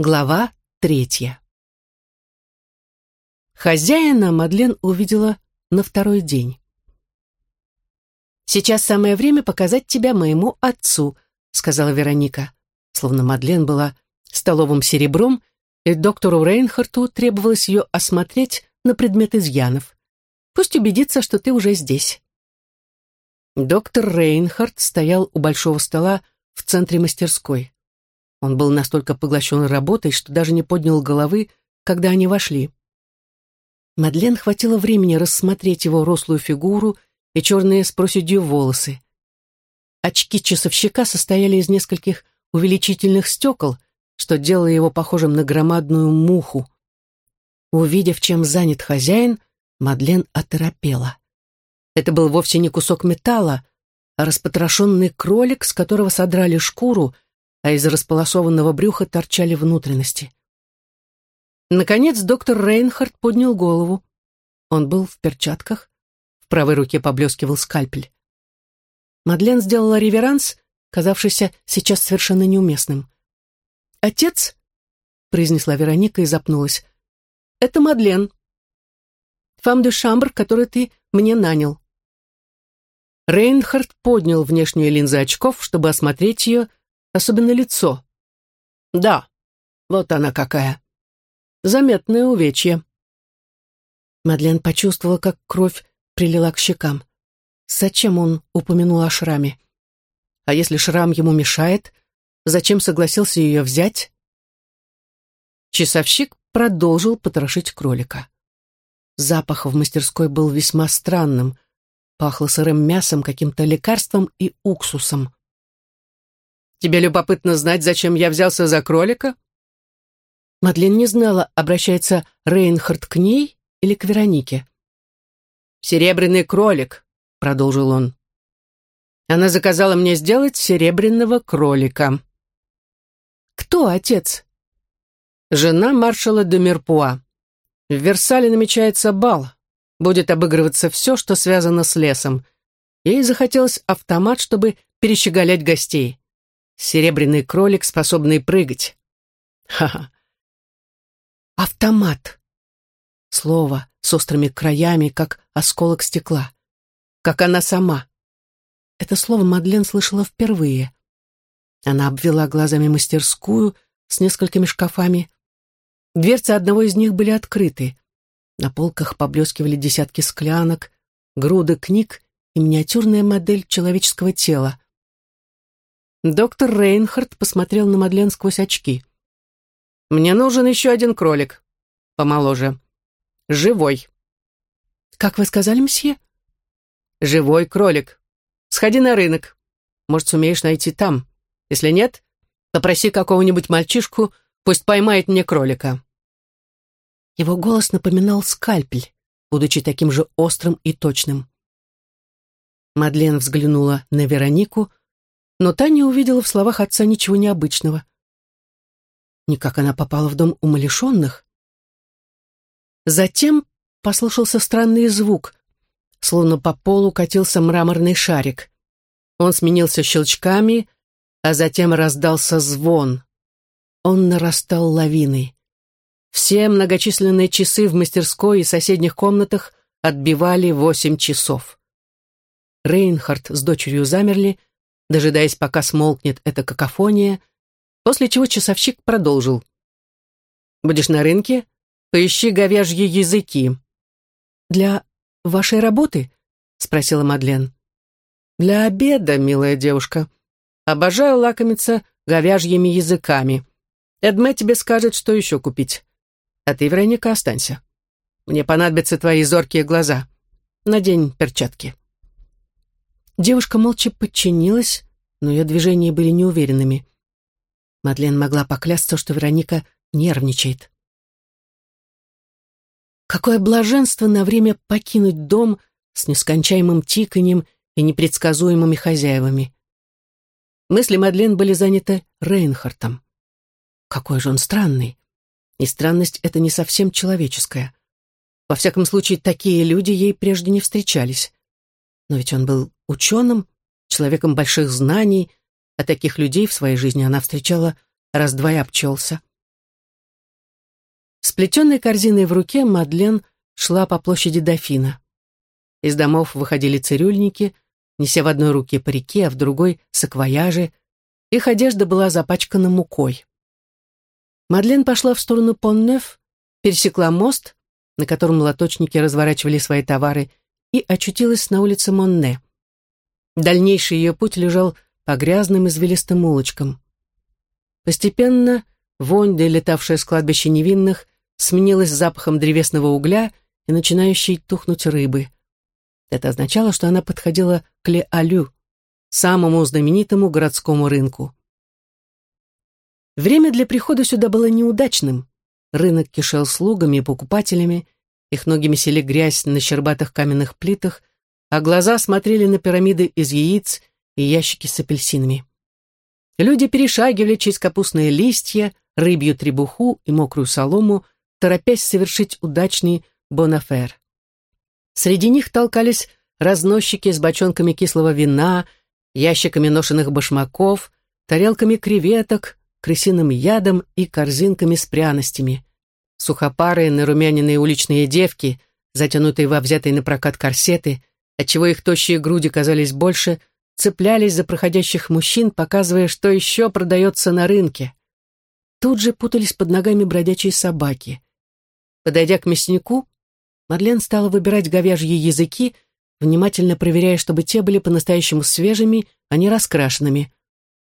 Глава третья. Хозяина Мадлен увидела на второй день. «Сейчас самое время показать тебя моему отцу», — сказала Вероника, словно Мадлен была столовым серебром, и доктору Рейнхарту требовалось ее осмотреть на предмет изъянов. Пусть убедится, что ты уже здесь. Доктор Рейнхард стоял у большого стола в центре мастерской. Он был настолько поглощен работой, что даже не поднял головы, когда они вошли. Мадлен хватило времени рассмотреть его рослую фигуру и черные с проседью волосы. Очки часовщика состояли из нескольких увеличительных стекол, что делало его похожим на громадную муху. Увидев, чем занят хозяин, Мадлен оторопела. Это был вовсе не кусок металла, а распотрошенный кролик, с которого содрали шкуру — а из располосованного брюха торчали внутренности. Наконец доктор Рейнхард поднял голову. Он был в перчатках, в правой руке поблескивал скальпель. Мадлен сделала реверанс, казавшийся сейчас совершенно неуместным. «Отец?» — произнесла Вероника и запнулась. «Это Мадлен. Фам де шамбр, который ты мне нанял». Рейнхард поднял внешнюю линзы очков, чтобы осмотреть ее, особенно лицо. Да, вот она какая. Заметное увечье. Мадлен почувствовала, как кровь прилила к щекам. Зачем он упомянул о шраме? А если шрам ему мешает, зачем согласился ее взять? Часовщик продолжил потрошить кролика. Запах в мастерской был весьма странным. Пахло сырым мясом, каким-то лекарством и уксусом. Тебе любопытно знать, зачем я взялся за кролика?» Мадлен не знала, обращается Рейнхард к ней или к Веронике. «Серебряный кролик», — продолжил он. «Она заказала мне сделать серебряного кролика». «Кто отец?» «Жена маршала де Мерпуа. В Версале намечается бал. Будет обыгрываться все, что связано с лесом. Ей захотелось автомат, чтобы перещеголять гостей. Серебряный кролик, способный прыгать. Ха-ха. Автомат. Слово с острыми краями, как осколок стекла. Как она сама. Это слово Мадлен слышала впервые. Она обвела глазами мастерскую с несколькими шкафами. Дверцы одного из них были открыты. На полках поблескивали десятки склянок, груды книг и миниатюрная модель человеческого тела. Доктор Рейнхард посмотрел на Мадлен сквозь очки. «Мне нужен еще один кролик. Помоложе. Живой». «Как вы сказали, мсье?» «Живой кролик. Сходи на рынок. Может, сумеешь найти там. Если нет, попроси какого-нибудь мальчишку, пусть поймает мне кролика». Его голос напоминал скальпель, будучи таким же острым и точным. Мадлен взглянула на Веронику, но Таня увидела в словах отца ничего необычного. Никак она попала в дом умалишенных. Затем послышался странный звук, словно по полу катился мраморный шарик. Он сменился щелчками, а затем раздался звон. Он нарастал лавиной. Все многочисленные часы в мастерской и соседних комнатах отбивали восемь часов. Рейнхард с дочерью замерли, дожидаясь, пока смолкнет эта какофония, после чего часовщик продолжил. «Будешь на рынке? Поищи говяжьи языки». «Для вашей работы?» — спросила Мадлен. «Для обеда, милая девушка. Обожаю лакомиться говяжьими языками. Эдме тебе скажет, что еще купить. А ты, Вероника, останься. Мне понадобятся твои зоркие глаза. Надень перчатки». Девушка молча подчинилась, но ее движения были неуверенными. Мадлен могла поклясться, что Вероника нервничает. Какое блаженство на время покинуть дом с нескончаемым тиканьем и непредсказуемыми хозяевами. Мысли Мадлен были заняты Рейнхартом. Какой же он странный. И странность это не совсем человеческая. Во всяком случае, такие люди ей прежде не встречались. Но ведь он был ученым, человеком больших знаний, а таких людей в своей жизни она встречала раз-два и обчелся. С плетеной корзиной в руке Мадлен шла по площади Дофина. Из домов выходили цирюльники, неся в одной руке парики, а в другой — саквояжи. Их одежда была запачкана мукой. Мадлен пошла в сторону Поннеф, пересекла мост, на котором лоточники разворачивали свои товары, и очутилась на улице Монне. Дальнейший ее путь лежал по грязным извилистым улочкам. Постепенно вонь, долетавшая с кладбища невинных, сменилась запахом древесного угля и начинающей тухнуть рыбы. Это означало, что она подходила к Ле-Алю, самому знаменитому городскому рынку. Время для прихода сюда было неудачным. Рынок кишел слугами и покупателями, их ноги месили грязь на щербатых каменных плитах, а глаза смотрели на пирамиды из яиц и ящики с апельсинами. Люди перешагивали через капустные листья, рыбью требуху и мокрую солому, торопясь совершить удачный бонафер. Среди них толкались разносчики с бочонками кислого вина, ящиками ношенных башмаков, тарелками креветок, крысиным ядом и корзинками с пряностями. Сухопарые нарумяненные уличные девки, затянутые во взятые на прокат корсеты, отчего их тощие груди казались больше, цеплялись за проходящих мужчин, показывая, что еще продается на рынке. Тут же путались под ногами бродячие собаки. Подойдя к мяснику, Мадлен стала выбирать говяжьи языки, внимательно проверяя, чтобы те были по-настоящему свежими, а не раскрашенными.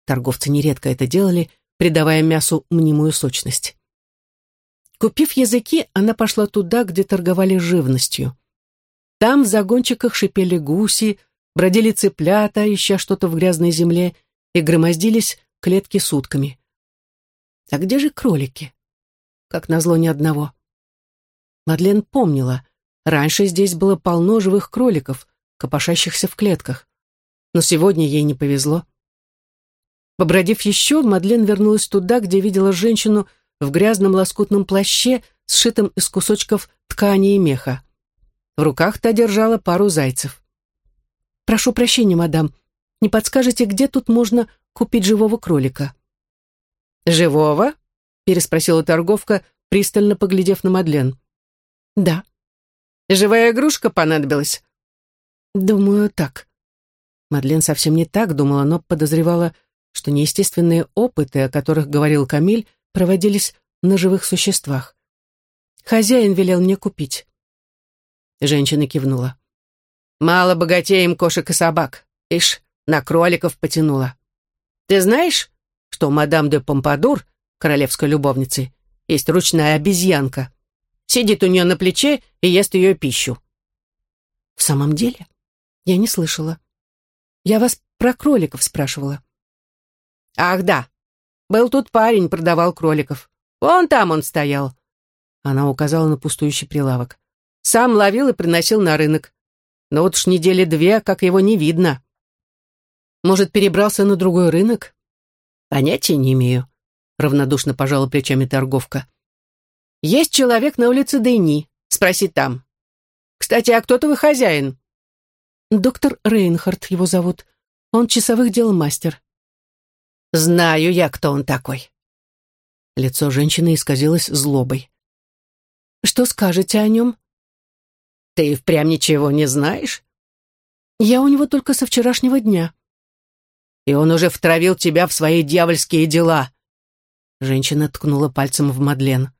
Торговцы нередко это делали, придавая мясу мнимую сочность. Купив языки, она пошла туда, где торговали живностью. Там в загончиках шипели гуси, бродили цыплята, ища что-то в грязной земле, и громоздились клетки сутками. А где же кролики? Как назло ни одного. Мадлен помнила, раньше здесь было полно живых кроликов, копошащихся в клетках. Но сегодня ей не повезло. Побродив еще, Мадлен вернулась туда, где видела женщину в грязном лоскутном плаще, сшитом из кусочков ткани и меха. В руках та держала пару зайцев. «Прошу прощения, мадам, не подскажете, где тут можно купить живого кролика?» «Живого?» — переспросила торговка, пристально поглядев на Мадлен. «Да». «Живая игрушка понадобилась?» «Думаю, так». Мадлен совсем не так думала, но подозревала, что неестественные опыты, о которых говорил Камиль, проводились на живых существах. Хозяин велел мне купить. Женщина кивнула. «Мало богатеем кошек и собак. Ишь, на кроликов потянула. Ты знаешь, что мадам де Помпадур, королевской любовницы, есть ручная обезьянка? Сидит у нее на плече и ест ее пищу». «В самом деле? Я не слышала. Я вас про кроликов спрашивала». «Ах, да. Был тут парень, продавал кроликов. Вон там он стоял». Она указала на пустующий прилавок. Сам ловил и приносил на рынок. Но вот уж недели две, как его не видно. Может, перебрался на другой рынок? Понятия не имею. Равнодушно пожала плечами торговка. Есть человек на улице Дейни. Спроси там. Кстати, а кто твой хозяин? Доктор Рейнхард его зовут. Он часовых дел мастер. Знаю я, кто он такой. Лицо женщины исказилось злобой. «Что скажете о нем?» Ты впрямь ничего не знаешь? Я у него только со вчерашнего дня. И он уже втравил тебя в свои дьявольские дела. Женщина ткнула пальцем в Мадлен.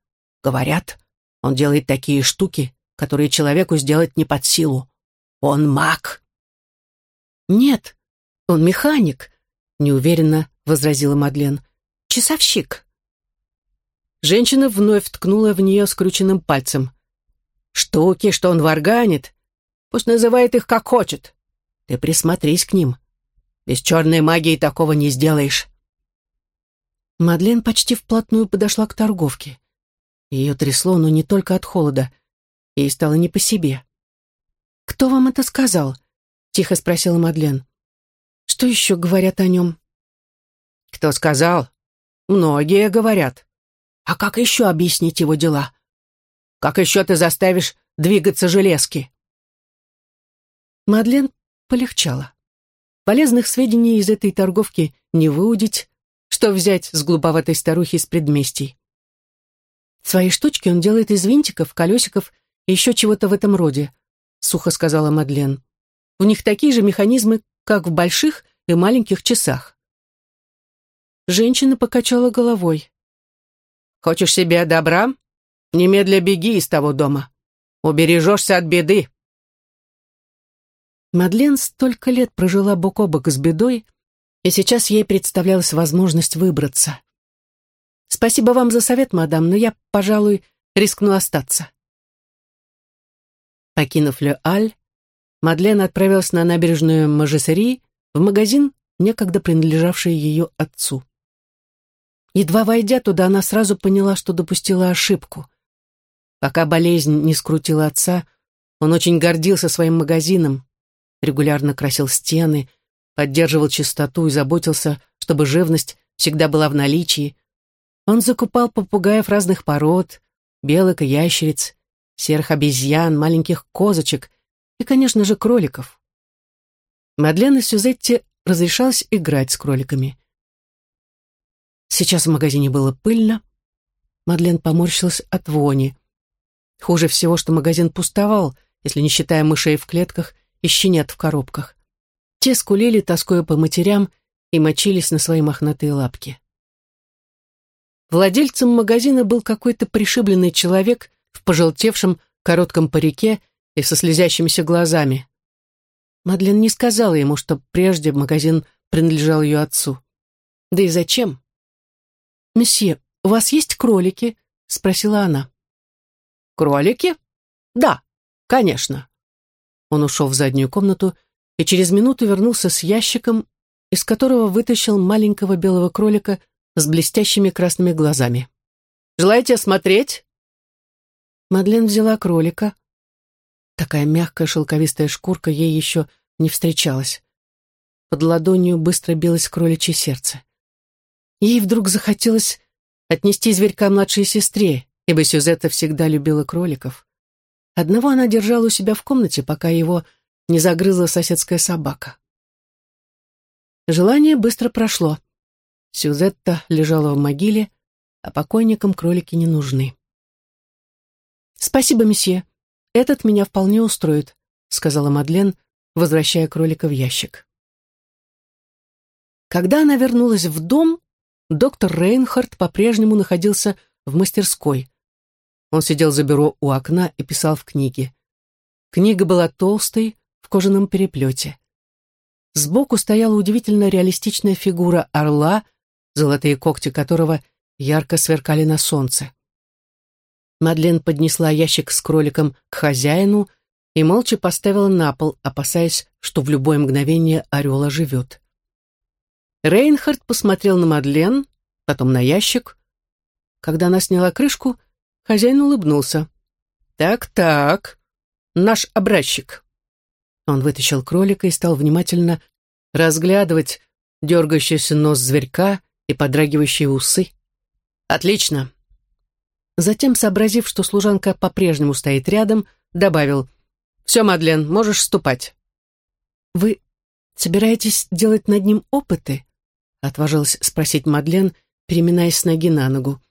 Говорят, он делает такие штуки, которые человеку сделать не под силу. Он маг. Нет, он механик, неуверенно возразила Мадлен. Часовщик. Женщина вновь ткнула в нее скрученным пальцем. Штуки, что он варганит, пусть называет их как хочет. Ты присмотрись к ним. Без черной магии такого не сделаешь. Мадлен почти вплотную подошла к торговке. Ее трясло, но не только от холода. Ей стало не по себе. «Кто вам это сказал?» — тихо спросила Мадлен. «Что еще говорят о нем?» «Кто сказал?» «Многие говорят. А как еще объяснить его дела?» Как еще ты заставишь двигаться железки?» Мадлен полегчала. Полезных сведений из этой торговки не выудить, что взять с глуповатой старухи из предместий. Свои штучки он делает из винтиков, колесиков и еще чего-то в этом роде, сухо сказала Мадлен. У них такие же механизмы, как в больших и маленьких часах. Женщина покачала головой. «Хочешь себе добра? Немедля беги из того дома. Убережешься от беды». Мадлен столько лет прожила бок о бок с бедой, и сейчас ей представлялась возможность выбраться. «Спасибо вам за совет, мадам, но я, пожалуй, рискну остаться». Покинув Ле-Аль, Мадлен отправилась на набережную Мажесери в магазин, некогда принадлежавший ее отцу. Едва войдя туда, она сразу поняла, что допустила ошибку. Пока болезнь не скрутила отца, он очень гордился своим магазином, регулярно красил стены, поддерживал чистоту и заботился, чтобы живность всегда была в наличии. Он закупал попугаев разных пород, белок и ящериц, серых обезьян, маленьких козочек и, конечно же, кроликов. Мадлен и Сюзетти разрешалось играть с кроликами. Сейчас в магазине было пыльно. Мадлен поморщилась от вони. Хуже всего, что магазин пустовал, если не считая мышей в клетках и щенят в коробках. Те скулили, тоскуя по матерям, и мочились на свои мохнатые лапки. Владельцем магазина был какой-то пришибленный человек в пожелтевшем коротком парике и со слезящимися глазами. Мадлен не сказала ему, что прежде магазин принадлежал ее отцу. Да и зачем? «Месье, у вас есть кролики?» — спросила она. «Кролики? Да, конечно». Он ушел в заднюю комнату и через минуту вернулся с ящиком, из которого вытащил маленького белого кролика с блестящими красными глазами. «Желаете осмотреть?» Мадлен взяла кролика. Такая мягкая шелковистая шкурка ей еще не встречалась. Под ладонью быстро билось кроличье сердце. Ей вдруг захотелось отнести зверька младшей сестре, ибо Сюзетта всегда любила кроликов. Одного она держала у себя в комнате, пока его не загрызла соседская собака. Желание быстро прошло. Сюзетта лежала в могиле, а покойникам кролики не нужны. «Спасибо, месье. Этот меня вполне устроит», — сказала Мадлен, возвращая кролика в ящик. Когда она вернулась в дом, доктор Рейнхард по-прежнему находился в мастерской. Он сидел за бюро у окна и писал в книге. Книга была толстой, в кожаном переплете. Сбоку стояла удивительно реалистичная фигура орла, золотые когти которого ярко сверкали на солнце. Мадлен поднесла ящик с кроликом к хозяину и молча поставила на пол, опасаясь, что в любое мгновение орел оживет. Рейнхард посмотрел на Мадлен, потом на ящик. Когда она сняла крышку, хозяин улыбнулся. «Так-так, наш образчик». Он вытащил кролика и стал внимательно разглядывать дергающийся нос зверька и подрагивающие усы. «Отлично». Затем, сообразив, что служанка по-прежнему стоит рядом, добавил «Все, Мадлен, можешь ступать». «Вы собираетесь делать над ним опыты?» отважилась спросить Мадлен, переминаясь с ноги на ногу.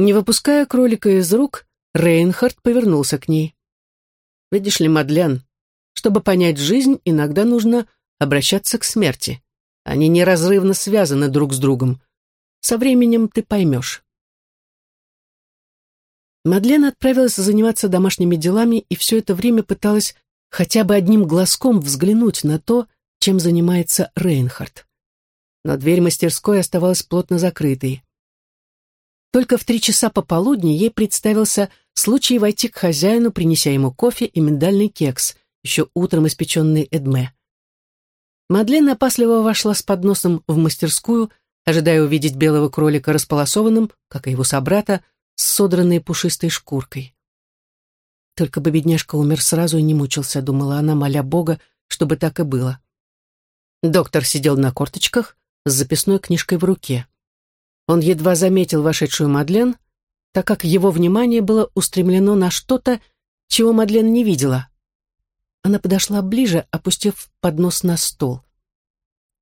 Не выпуская кролика из рук, Рейнхард повернулся к ней. «Видишь ли, Мадлен, чтобы понять жизнь, иногда нужно обращаться к смерти. Они неразрывно связаны друг с другом. Со временем ты поймешь». Мадлен отправилась заниматься домашними делами и все это время пыталась хотя бы одним глазком взглянуть на то, чем занимается Рейнхард но дверь мастерской оставалась плотно закрытой. Только в три часа пополудни ей представился случай войти к хозяину, принеся ему кофе и миндальный кекс, еще утром испеченный Эдме. Мадлен опасливо вошла с подносом в мастерскую, ожидая увидеть белого кролика располосованным, как и его собрата, с содранной пушистой шкуркой. Только бы бедняжка умер сразу и не мучился, думала она, моля Бога, чтобы так и было. Доктор сидел на корточках, с записной книжкой в руке. Он едва заметил вошедшую Мадлен, так как его внимание было устремлено на что-то, чего Мадлен не видела. Она подошла ближе, опустив поднос на стол.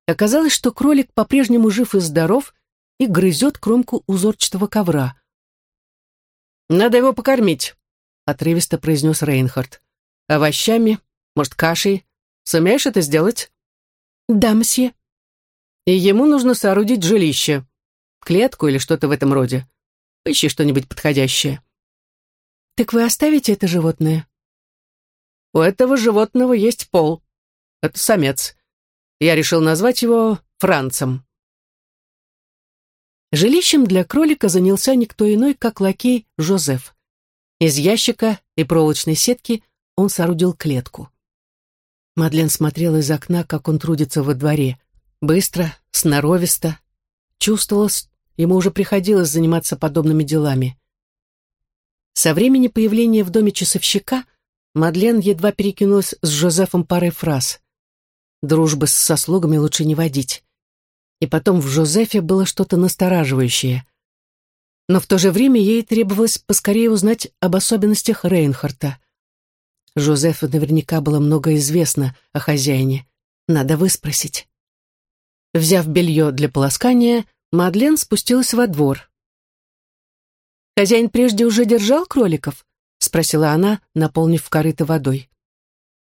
Оказалось, что кролик по-прежнему жив и здоров и грызет кромку узорчатого ковра. «Надо его покормить», — отрывисто произнес Рейнхард. «Овощами, может, кашей. Сумеешь это сделать?» «Да, мсье». «И ему нужно соорудить жилище. Клетку или что-то в этом роде. Поищи что-нибудь подходящее». «Так вы оставите это животное?» «У этого животного есть пол. Это самец. Я решил назвать его Францем». Жилищем для кролика занялся никто иной, как лакей Жозеф. Из ящика и проволочной сетки он соорудил клетку. Мадлен смотрела из окна, как он трудится во дворе. Быстро, сноровисто. Чувствовалось, ему уже приходилось заниматься подобными делами. Со времени появления в доме часовщика Мадлен едва перекинулась с Жозефом парой фраз. Дружбы со слугами лучше не водить и потом в Жозефе было что-то настораживающее. Но в то же время ей требовалось поскорее узнать об особенностях Рейнхарта. Жозефу наверняка было много известно о хозяине. Надо выспросить. Взяв белье для полоскания, Мадлен спустилась во двор. «Хозяин прежде уже держал кроликов?» — спросила она, наполнив корыто водой.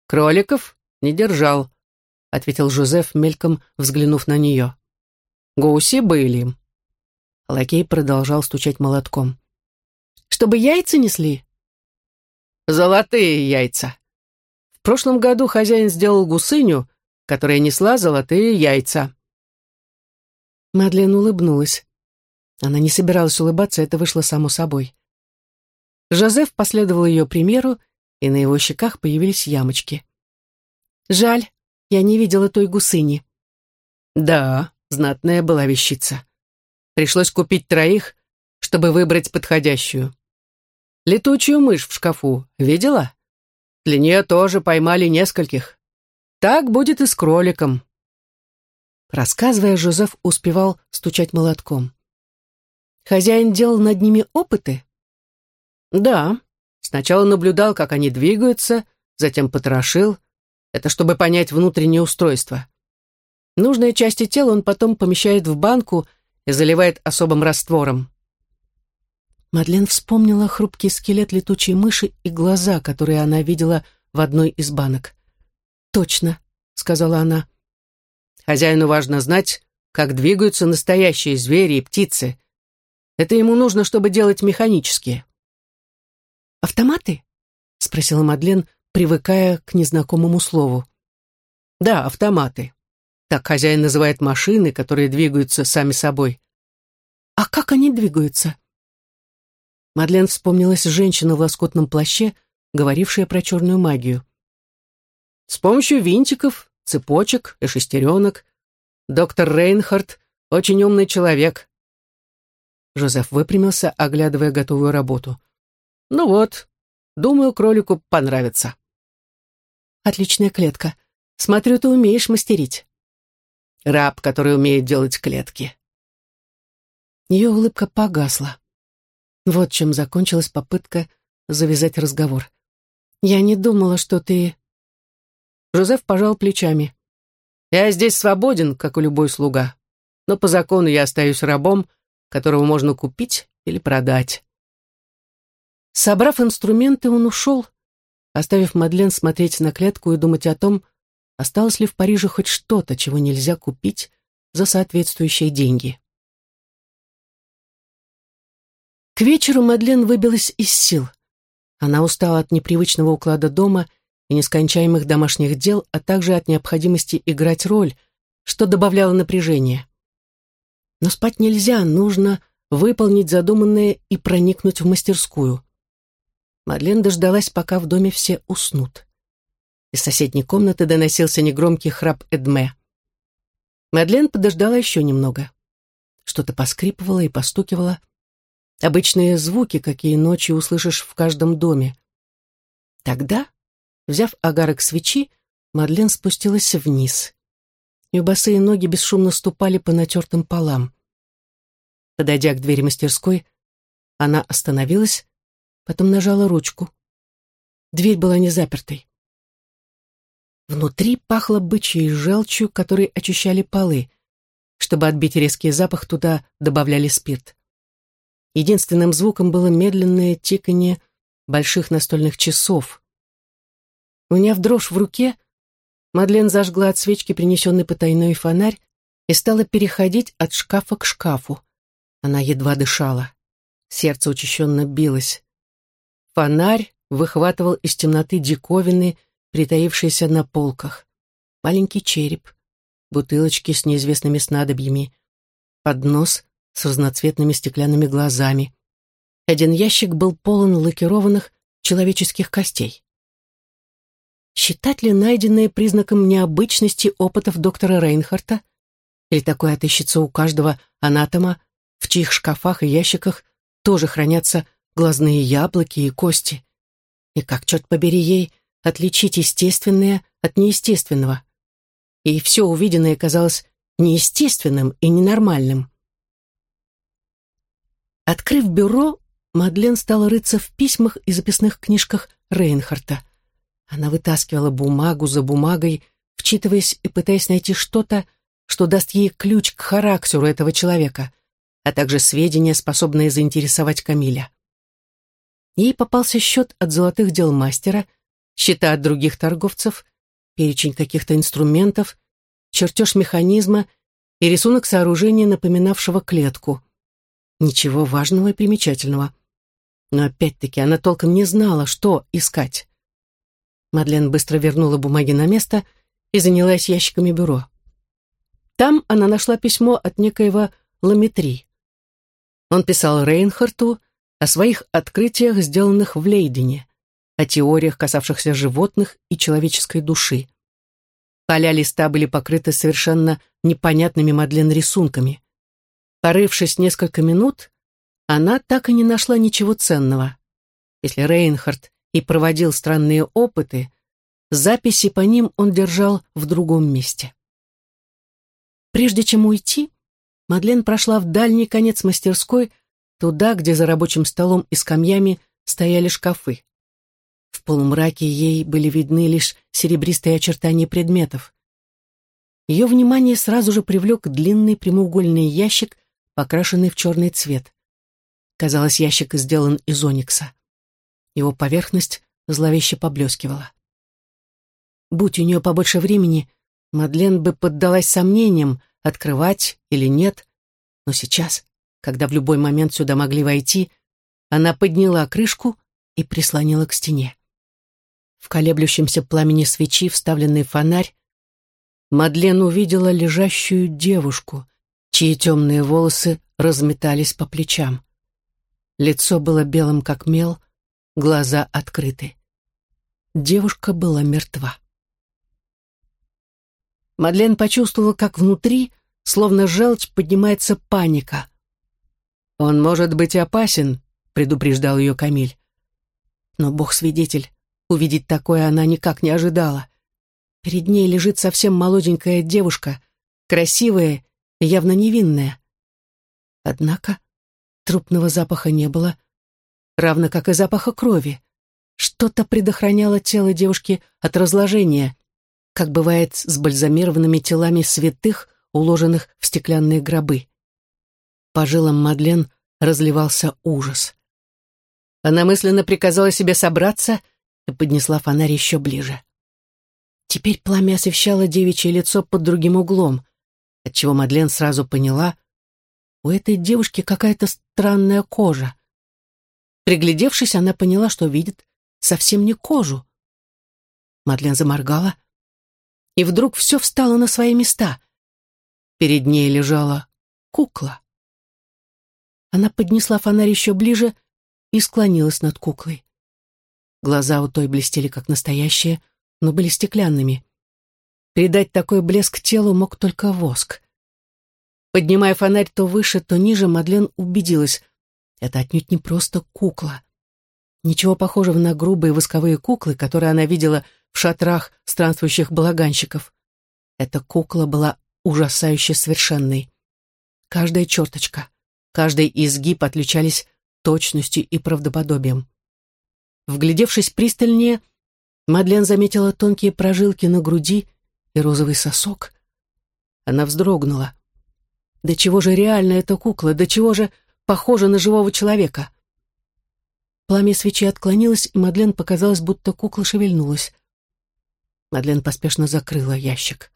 «Кроликов не держал», — ответил Жозеф, мельком взглянув на нее. Гуси были. Лакей продолжал стучать молотком. Чтобы яйца несли? Золотые яйца. В прошлом году хозяин сделал гусыню, которая несла золотые яйца. Мадлен улыбнулась. Она не собиралась улыбаться, это вышло само собой. Жозеф последовал ее примеру, и на его щеках появились ямочки. «Жаль, я не видела той гусыни». «Да, Знатная была вещица. Пришлось купить троих, чтобы выбрать подходящую. Летучую мышь в шкафу видела? Для нее тоже поймали нескольких. Так будет и с кроликом. Рассказывая, Жозеф успевал стучать молотком. Хозяин делал над ними опыты? Да. Сначала наблюдал, как они двигаются, затем потрошил. Это чтобы понять внутреннее устройство. Нужные части тела он потом помещает в банку и заливает особым раствором. Мадлен вспомнила хрупкий скелет летучей мыши и глаза, которые она видела в одной из банок. «Точно», — сказала она. «Хозяину важно знать, как двигаются настоящие звери и птицы. Это ему нужно, чтобы делать механические». «Автоматы?» — спросила Мадлен, привыкая к незнакомому слову. «Да, автоматы. Так хозяин называет машины, которые двигаются сами собой. А как они двигаются? Мадлен вспомнилась женщина в лоскутном плаще, говорившая про черную магию. С помощью винтиков, цепочек и шестеренок. Доктор Рейнхард — очень умный человек. Жозеф выпрямился, оглядывая готовую работу. «Ну вот, думаю, кролику понравится». «Отличная клетка. Смотрю, ты умеешь мастерить». Раб, который умеет делать клетки. Ее улыбка погасла. Вот чем закончилась попытка завязать разговор. «Я не думала, что ты...» Жозеф пожал плечами. «Я здесь свободен, как и любой слуга, но по закону я остаюсь рабом, которого можно купить или продать». Собрав инструменты, он ушел, оставив Мадлен смотреть на клетку и думать о том, осталось ли в Париже хоть что-то, чего нельзя купить за соответствующие деньги. К вечеру Мадлен выбилась из сил. Она устала от непривычного уклада дома и нескончаемых домашних дел, а также от необходимости играть роль, что добавляло напряжения. Но спать нельзя, нужно выполнить задуманное и проникнуть в мастерскую. Мадлен дождалась, пока в доме все уснут. Из соседней комнаты доносился негромкий храп Эдме. Мадлен подождала еще немного. Что-то поскрипывало и постукивало. Обычные звуки, какие ночью услышишь в каждом доме. Тогда, взяв агарок свечи, Мадлен спустилась вниз. Ее босые ноги бесшумно ступали по натертым полам. Подойдя к двери мастерской, она остановилась, потом нажала ручку. Дверь была не запертой. Внутри пахло бычьей желчью, которой очищали полы. Чтобы отбить резкий запах, туда добавляли спирт. Единственным звуком было медленное тиканье больших настольных часов. Уняв дрожь в руке, Мадлен зажгла от свечки принесенный потайной фонарь и стала переходить от шкафа к шкафу. Она едва дышала. Сердце учащенно билось. Фонарь выхватывал из темноты диковины, притаившиеся на полках. Маленький череп, бутылочки с неизвестными снадобьями, поднос с разноцветными стеклянными глазами. Один ящик был полон лакированных человеческих костей. Считать ли найденное признаком необычности опытов доктора Рейнхарта? Или такое отыщется у каждого анатома, в чьих шкафах и ящиках тоже хранятся глазные яблоки и кости? И как, черт побери, ей отличить естественное от неестественного? И все увиденное казалось неестественным и ненормальным. Открыв бюро, Мадлен стала рыться в письмах и записных книжках Рейнхарта. Она вытаскивала бумагу за бумагой, вчитываясь и пытаясь найти что-то, что даст ей ключ к характеру этого человека, а также сведения, способные заинтересовать Камиля. Ей попался счет от золотых дел мастера, счета от других торговцев, перечень каких-то инструментов, чертеж механизма и рисунок сооружения, напоминавшего клетку. Ничего важного и примечательного. Но опять-таки она толком не знала, что искать. Мадлен быстро вернула бумаги на место и занялась ящиками бюро. Там она нашла письмо от некоего Ламетри. Он писал Рейнхарту о своих открытиях, сделанных в Лейдене, о теориях, касавшихся животных и человеческой души. Поля листа были покрыты совершенно непонятными Мадлен рисунками. Порывшись несколько минут, она так и не нашла ничего ценного. Если Рейнхард и проводил странные опыты, записи по ним он держал в другом месте. Прежде чем уйти, Мадлен прошла в дальний конец мастерской, туда, где за рабочим столом и скамьями стояли шкафы. В полумраке ей были видны лишь серебристые очертания предметов. Ее внимание сразу же привлек длинный прямоугольный ящик, покрашенный в черный цвет. Казалось, ящик сделан из оникса. Его поверхность зловеще поблескивала. Будь у нее побольше времени, Мадлен бы поддалась сомнениям, открывать или нет, но сейчас, когда в любой момент сюда могли войти, она подняла крышку и прислонила к стене. В колеблющемся пламени свечи, вставленный фонарь, Мадлен увидела лежащую девушку, чьи темные волосы разметались по плечам. Лицо было белым, как мел, глаза открыты. Девушка была мертва. Мадлен почувствовала, как внутри, словно желчь, поднимается паника. «Он может быть опасен», — предупреждал ее Камиль. Но бог-свидетель, Увидеть такое она никак не ожидала. Перед ней лежит совсем молоденькая девушка, красивая и явно невинная. Однако трупного запаха не было, равно как и запаха крови. Что-то предохраняло тело девушки от разложения, как бывает с бальзамированными телами святых, уложенных в стеклянные гробы. По жилам Мадлен разливался ужас. Она мысленно приказала себе собраться и поднесла фонарь еще ближе. Теперь пламя освещало девичье лицо под другим углом, отчего Мадлен сразу поняла, у этой девушки какая-то странная кожа. Приглядевшись, она поняла, что видит совсем не кожу. Мадлен заморгала, и вдруг все встало на свои места. Перед ней лежала кукла. Она поднесла фонарь еще ближе и склонилась над куклой. Глаза у той блестели как настоящие, но были стеклянными. Передать такой блеск телу мог только воск. Поднимая фонарь то выше, то ниже, Мадлен убедилась, это отнюдь не просто кукла. Ничего похожего на грубые восковые куклы, которые она видела в шатрах странствующих балаганщиков. Эта кукла была ужасающе совершенной. Каждая черточка, каждый изгиб отличались точностью и правдоподобием. Вглядевшись пристальнее, Мадлен заметила тонкие прожилки на груди и розовый сосок. Она вздрогнула. До чего же реальна эта кукла, до чего же похожа на живого человека. Пламя свечи отклонилось, и Мадлен показалось, будто кукла шевельнулась. Мадлен поспешно закрыла ящик.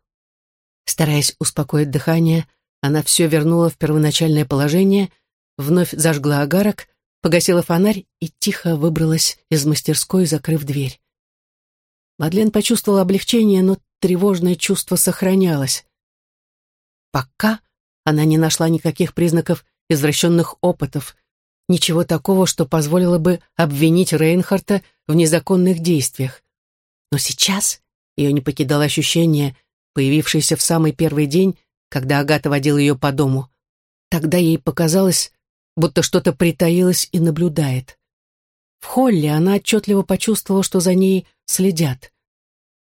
Стараясь успокоить дыхание, она все вернула в первоначальное положение, вновь зажгла огарок, погасила фонарь и тихо выбралась из мастерской, закрыв дверь. Мадлен почувствовала облегчение, но тревожное чувство сохранялось. Пока она не нашла никаких признаков извращенных опытов, ничего такого, что позволило бы обвинить Рейнхарта в незаконных действиях. Но сейчас ее не покидало ощущение, появившееся в самый первый день, когда Агата водила ее по дому. Тогда ей показалось, будто что-то притаилось и наблюдает. В холле она отчетливо почувствовала, что за ней следят.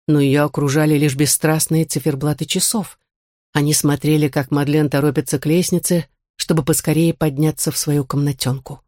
Но ее окружали лишь бесстрастные циферблаты часов. Они смотрели, как Мадлен торопится к лестнице, чтобы поскорее подняться в свою комнатенку.